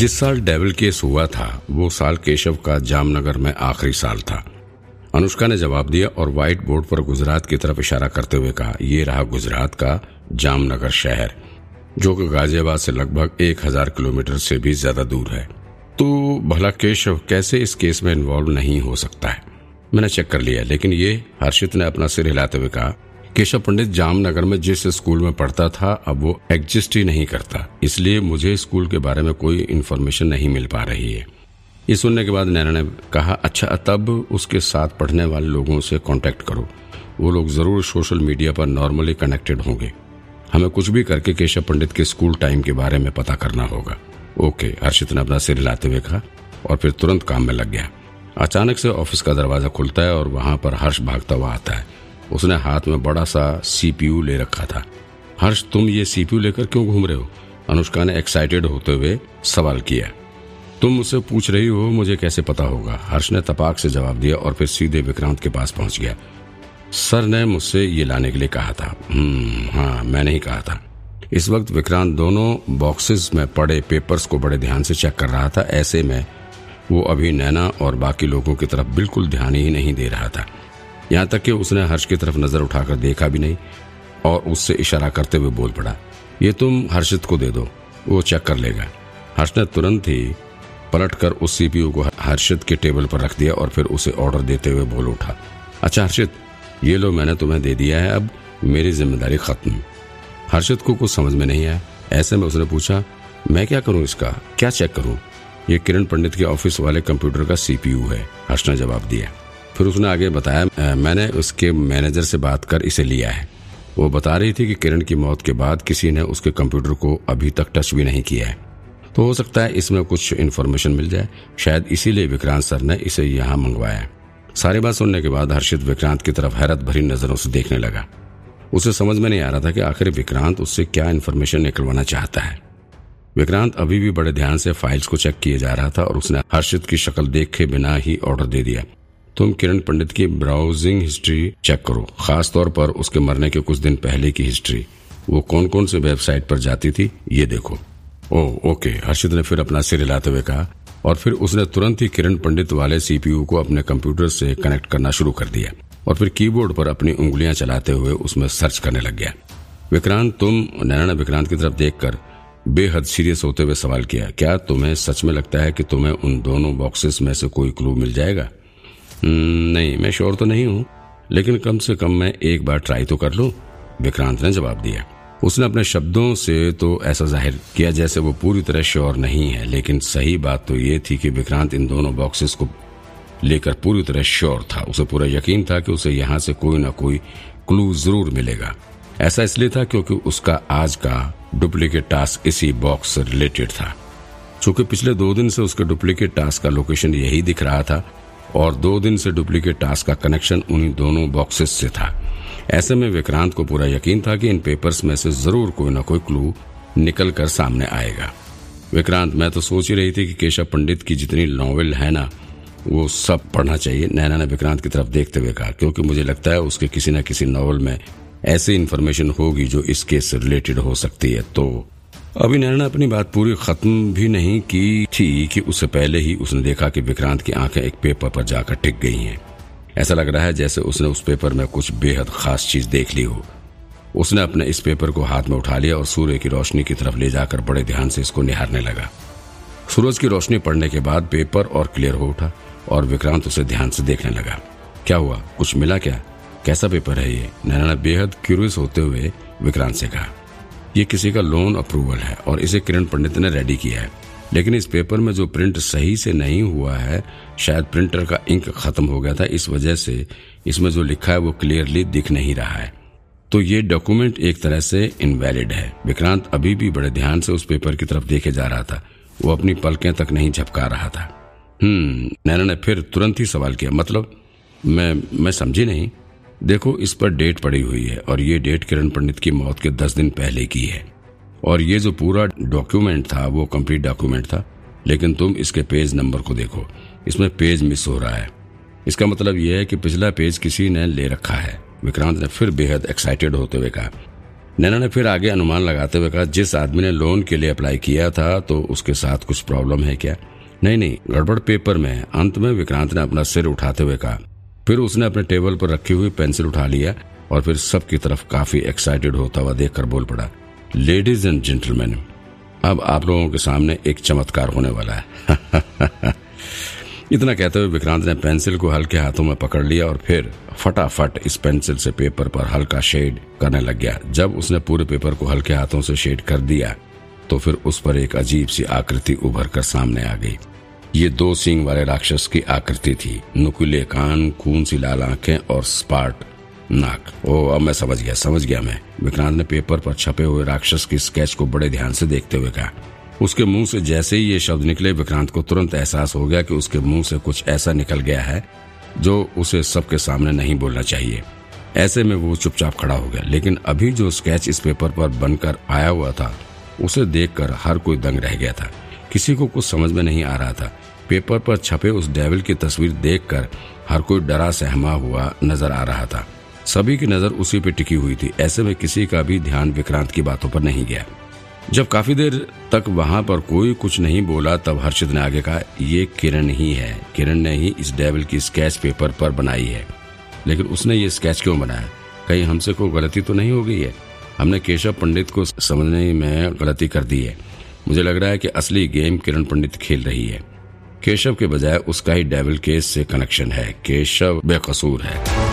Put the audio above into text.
जिस साल devil case हुआ था, वो साल केशव का जामनगर में आखिरी साल था। अनुष्का ने जवाब दिया और व्हाइट बोर्ड पर गुजरात की तरफ़ इशारा करते हुए कहा, ये रहा गुजरात का जामनगर शहर, जो कि गाजियाबाद से लगभग एक हज़ार किलोमीटर से भी ज़्यादा दूर है। तो भला केशव, कैसे इस केस में इन्वॉल्व नहीं हो सकता है? मैंने चेक कर लिया, लेकिन ये हर्षित ने अपना सिर हिलाते हुए कहा केशव पंडित जामनगर में जिस स्कूल में पढ़ता था, अब वो एग्जिस्ट ही नहीं करता। इसलिए मुझे स्कूल के बारे में कोई इन्फॉर्मेशन नहीं मिल पा रही है। ये सुनने के बाद नैना ने कहा अच्छा तब उसके साथ पढ़ने वाले लोगों से कांटेक्ट करो। वो लोग ज़रूर सोशल मीडिया पर नॉर्मली कनेक्टेड होंगे। हमें कुछ भी करके केशव पंडित के स्कूल टाइम के बारे में पता करना होगा। ओके, हर्षित ने अपना सिर हिलाते हुए कहा, और फिर तुरंत काम में लग गया। अचानक से ऑफ़िस का दरवाज़ा खुलता है और वहाँ पर हर्ष भागता हुआ आता है। उसने हाथ में बड़ा सा सीपीयू ले रखा था। हर्ष, तुम ये सीपीयू लेकर क्यों घूम रहे हो? अनुष्का ने एक्साइटेड होते हुए सवाल किया। तुम मुझसे पूछ रही हो, मुझे कैसे पता होगा? हर्ष ने तपाक से जवाब दिया और फिर सीधे विक्रांत के पास पहुँच गया। सर ने मुझसे ये लाने के लिए कहा था। हम्म हाँ मैंने ही कहा था। इस वक्त विक्रांत दोनों बॉक्सेस में पड़े पेपर्स को बड़े ध्यान से चेक कर रहा था। ऐसे में वो अभी नैना और बाकी लोगों की तरफ़ बिल्कुल ध्यान ही नहीं दे रहा था। यहाँ तक कि उसने हर्ष की तरफ़ नज़र उठाकर देखा भी नहीं और उससे इशारा करते हुए बोल पड़ा, ये तुम हर्षित को दे दो, वो चेक कर लेगा। हर्ष ने तुरंत ही पलटकर उस सीपीयू को हर्षित के टेबल पर रख दिया और फिर उसे ऑर्डर देते हुए बोल उठा अच्छा हर्षित, ये लो, मैंने तुम्हें दे दिया है, अब मेरी ज़िम्मेदारी खत्म। हर्षित को कुछ समझ में नहीं आया। ऐसे में उसने पूछा, मैं क्या करूँ इसका? क्या चेक करूँ? ये किरण पंडित के ऑफ़िस वाले कंप्यूटर का सीपीयू है, हर्ष ने जवाब दिया। फिर उसने आगे बताया मैंने उसके मैनेजर से बात कर इसे लिया है। वो बता रही थी कि किरण की मौत के बाद किसी ने उसके कंप्यूटर को अभी तक टच भी नहीं किया है। तो हो सकता है इसमें कुछ इन्फॉर्मेशन मिल जाए। शायद इसीलिए विक्रांत सर ने इसे यहाँ मंगवाया। सारी बात सुनने के बाद हर्षित विक्रांत की तरफ़ हैरत भरी नज़रों से देखने लगा। उसे समझ में नहीं आ रहा था कि आखिर विक्रांत उससे क्या इन्फॉर्मेशन निकलवाना चाहता है। विक्रांत अभी भी बड़े ध्यान से फाइल्स को चेक किए जा रहा था और उसने हर्षित की शक्ल देखे बिना ही ऑर्डर दे दिया। तुम किरण पंडित की ब्राउजिंग हिस्ट्री चेक करो। खास तौर पर उसके मरने के कुछ दिन पहले की हिस्ट्री वो कौन कौन से वेबसाइट पर जाती थी, ये देखो। ओह ओके हर्षित ने फिर अपना सिर हिलाते हुए कहा और फिर उसने तुरंत ही किरण पंडित वाले सीपीयू को अपने कंप्यूटर से कनेक्ट करना शुरू कर दिया और फिर कीबोर्ड पर अपनी उंगलियाँ चलाते हुए उसमें सर्च करने लग गया। विक्रांत, तुम नैना ने विक्रांत की तरफ़ देखकर बेहद सीरियस होते हुए सवाल किया, क्या तुम्हें सच में लगता है कि तुम्हें उन दोनों बॉक्सेस में से कोई क्लू मिल जाएगा? नहीं, मैं श्योर तो नहीं हूँ, लेकिन कम से कम मैं एक बार ट्राई तो कर लू, विक्रांत ने जवाब दिया। उसने अपने शब्दों से तो ऐसा ज़ाहिर किया जैसे वो पूरी तरह श्योर नहीं है, लेकिन सही बात तो ये थी कि विक्रांत इन दोनों बॉक्सेस को लेकर पूरी तरह श्योर था। उसे पूरा यकीन था कि उसे यहाँ से कोई ना कोई क्लू ज़रूर मिलेगा। ऐसा इसलिए था क्योंकि उसका आज का डुप्लीकेट टास्क इसी बॉक्स से रिलेटेड था। चूँकि पिछले दो दिन से उसके डुप्लीकेट टास्क का लोकेशन यही दिख रहा था और दो दिन से डुप्लीकेट टास्क का कनेक्शन उन्हीं दोनों बॉक्सेस से था। ऐसे में विक्रांत को पूरा यकीन था कि इन पेपर्स में से ज़रूर कोई ना कोई क्लू निकल कर सामने आएगा। विक्रांत, मैं तो सोच ही रही थी कि केशव पंडित की जितनी नॉवेल है ना, वो सब पढ़ना चाहिए। नैना ने विक्रांत की तरफ़ देखते हुए कहा, क्योंकि मुझे लगता है उसके किसी न किसी नॉवल में ऐसी इन्फॉर्मेशन होगी जो इस केस से रिलेटेड हो सकती है तो अभी नैना अपनी बात पूरी खत्म भी नहीं की थी कि उससे पहले ही उसने देखा कि विक्रांत की आँखें एक पेपर पर जाकर टिक गई हैं। ऐसा लग रहा है जैसे उसने उस पेपर में कुछ बेहद खास चीज़ देख ली हो। उसने अपने इस पेपर को हाथ में उठा लिया और सूर्य की रोशनी की तरफ़ ले जाकर बड़े ध्यान से इसको निहारने लगा। सूरज की रोशनी पड़ने के बाद पेपर और क्लियर हो उठा और विक्रांत उसे ध्यान से देखने लगा। क्या हुआ? कुछ मिला क्या? कैसा पेपर है ये? नैना बेहद क्यूरियस होते हुए विक्रांत से कहा। ये किसी का लोन अप्रूवल है और इसे किरण पंडित ने रेडी किया है। लेकिन इस पेपर में जो प्रिंट सही से नहीं हुआ है, शायद प्रिंटर का इंक खत्म हो गया था, इस वजह से इसमें जो लिखा है वो क्लियरली दिख नहीं रहा है। तो ये डॉक्यूमेंट एक तरह से इनवैलिड है। विक्रांत अभी भी बड़े ध्यान से उस पेपर की तरफ़ देखे जा रहा था। वो अपनी पलकें तक नहीं झपका रहा था। हम्म नैना ने फिर तुरंत ही सवाल किया मतलब मैं मैं समझी नहीं। देखो, इस पर डेट पड़ी हुई है और ये डेट किरण पंडित की मौत के दस दिन पहले की है। और ये जो पूरा डॉक्यूमेंट था, वो कंप्लीट डॉक्यूमेंट था, लेकिन तुम इसके पेज नंबर को देखो। इसमें पेज मिस हो रहा है। इसका मतलब यह है कि पिछला पेज किसी ने ले रखा है। विक्रांत ने फिर बेहद एक्साइटेड होते हुए कहा। नैना ने फिर आगे अनुमान लगाते हुए कहा, जिस आदमी ने लोन के लिए अप्लाई किया था तो उसके साथ कुछ प्रॉब्लम है क्या? नहीं नहीं, गड़बड़ पेपर में अंत में विक्रांत ने अपना सिर उठाते हुए कहा फिर उसने अपने टेबल पर रखी हुई पेंसिल उठा लिया और फिर सबकी तरफ़ काफ़ी एक्साइटेड होता हुआ देखकर बोल पड़ा लेडीज़ एंड जेंटलमैन अब आप लोगों के सामने एक चमत्कार होने वाला है। इतना कहते हुए विक्रांत ने पेंसिल को हल्के हाथों में पकड़ लिया और फिर फटाफट इस पेंसिल से पेपर पर हल्का शेड करने लग गया। जब उसने पूरे पेपर को हल्के हाथों से शेड कर दिया तो फिर उस पर एक अजीब सी आकृति उभर कर सामने आ गई। ये दो सिंग वाले राक्षस की आकृति थी। नुकीले कान, खून सी लाल आँखें और स्पार्ट नाक। ओ, अब मैं समझ गया समझ गया मैं। विक्रांत ने पेपर पर छपे हुए राक्षस की स्केच को बड़े ध्यान से देखते हुए कहा। उसके मुँह से जैसे ही ये शब्द निकले, विक्रांत को तुरंत एहसास हो गया कि उसके मुँह से कुछ ऐसा निकल गया है, जो उसे सबके सामने नहीं बोलना चाहिए। ऐसे में वो चुपचाप खड़ा हो गया, लेकिन अभी जो स्केच इस पेपर पर बनकर आया हुआ था, उसे देखकर हर कोई दंग रह गया था। किसी को कुछ समझ में नहीं आ रहा था। पेपर पर छपे उस डेविल की तस्वीर देखकर हर कोई डरा सहमा हुआ नज़र आ रहा था। सभी की नज़र उसी पे टिकी हुई थी। ऐसे में किसी का भी ध्यान विक्रांत की बातों पर नहीं गया। जब काफ़ी देर तक वहाँ पर कोई कुछ नहीं बोला, तब हर्षित ने आगे कहा, ये किरण ही है। किरण ने ही इस डेविल की स्केच पेपर पर बनाई है। लेकिन उसने ये स्केच क्यों बनाया? कहीं हमसे कोई गलती तो नहीं हो गई है? हमने केशव पंडित को समझने में गलती कर दी है। मुझे लग रहा है कि असली गेम किरण पंडित खेल रही है। केशव के बजाय उसका ही डेविल केस से कनेक्शन है। केशव बेकसूर है।